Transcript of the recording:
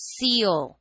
seal.